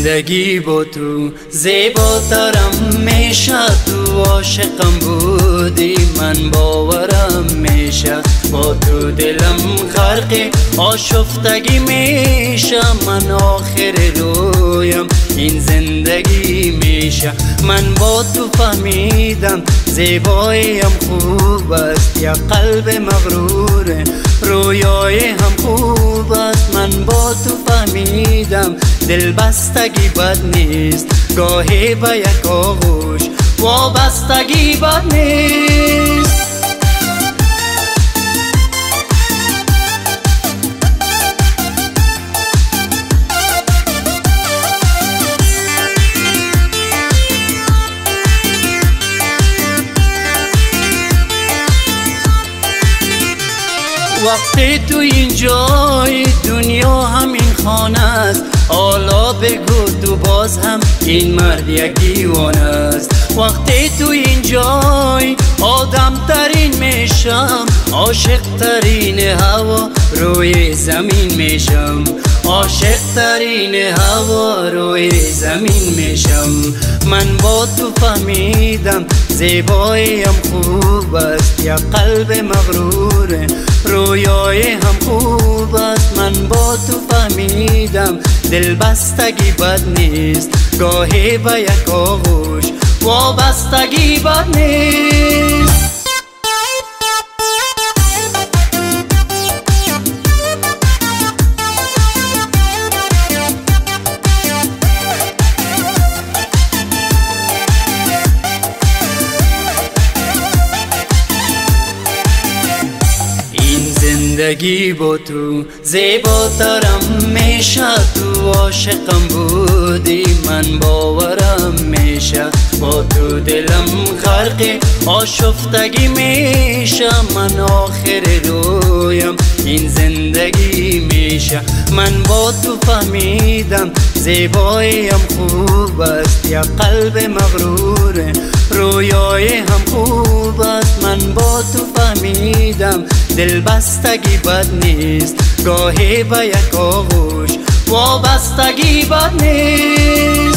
زندگی با تو. زیباترم میشه تو عاشقم بودی. من باورم میشه. با تو دلم غرق آشفتگی میشه. من آخر رویم. این زندگی میشه. من با تو فهمیدم زیباییم خوب است. یا قلب مغروره رویای هم خوب است. من با تو فهمیدم دل بستگی بد نیست. گاهی به یک آغوش وابستگی بد نیست. وقتی تو این جای دنیا همین خانه است. حالا بگو تو باز هم این مرد یکی است. وقتی تو این جای آدم ترین میشم عاشق ترین هوا روی زمین میشم. عاشق ترین هوا روی زمین میشم. من با تو فهمیدم زیباییم خوب است. یا قلب مغروره رویای هم خوب است. من با تو فهمیدم دل بستگی بد نیست گاهی به یک آغوش وابستگی بد نیست. زندگی با تو زیباترم میشه تو عاشقم بودی. من باورم میشه. با تو دلم غرق آشفتگی میشه. من آخر رویم. این زندگی میشه. من با تو فهمیدم زیباییم خوب است. یا قلب مغروره دل بستگی بد نیست. گاهی به یک آغوش وابستگی بد نیست.